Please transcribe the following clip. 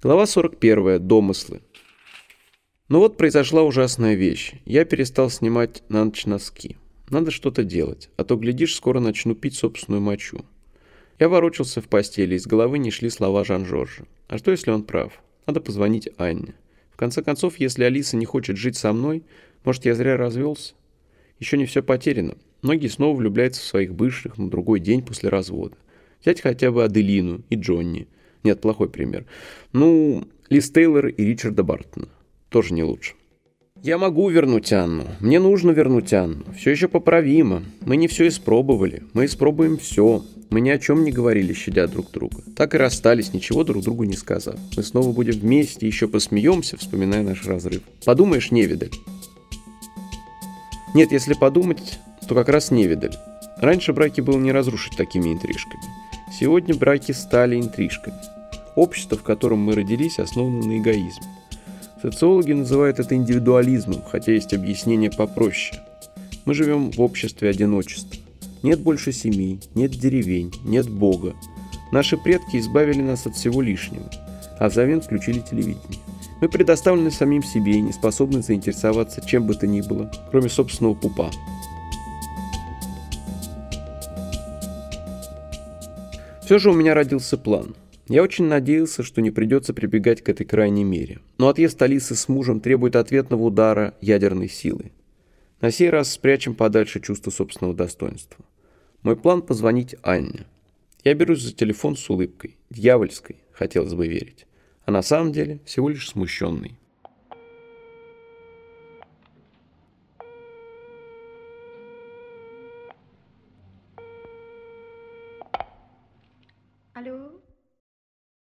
Глава 41. Домыслы. Ну вот произошла ужасная вещь. Я перестал снимать на ночь носки. Надо что-то делать, а то, глядишь, скоро начну пить собственную мочу. Я ворочался в постели, из головы не шли слова Жан-Жоржа. А что, если он прав? Надо позвонить Анне. В конце концов, если Алиса не хочет жить со мной, может, я зря развелся? Еще не все потеряно. Многие снова влюбляются в своих бывших на другой день после развода. Взять хотя бы Аделину и Джонни – нет, плохой пример. Ну, Лиз Тейлор и Ричарда Бартона. Тоже не лучше. Я могу вернуть Анну. Мне нужно вернуть Анну. Все еще поправимо. Мы не все испробовали. Мы испробуем все. Мы ни о чем не говорили, щадя друг друга. Так и расстались, ничего друг другу не сказав. Мы снова будем вместе, еще посмеемся, вспоминая наш разрыв. Подумаешь, невидаль. Нет, если подумать, то как раз невидаль. Раньше браки было не разрушить такими интрижками. Сегодня браки стали интрижками. Общество, в котором мы родились, основано на эгоизме. Социологи называют это индивидуализмом, хотя есть объяснение попроще. Мы живем в обществе одиночества. Нет больше семей, нет деревень, нет Бога. Наши предки избавили нас от всего лишнего, а взамен включили телевидение. Мы предоставлены самим себе и не способны заинтересоваться чем бы то ни было, кроме собственного пупа. Все же у меня родился план. Я очень надеялся, что не придется прибегать к этой крайней мере. Но отъезд Алисы с мужем требует ответного удара ядерной силы. На сей раз спрячем подальше чувство собственного достоинства. Мой план позвонить Анне. Я берусь за телефон с улыбкой, дьявольской, хотелось бы верить. А на самом деле всего лишь смущенный. Hello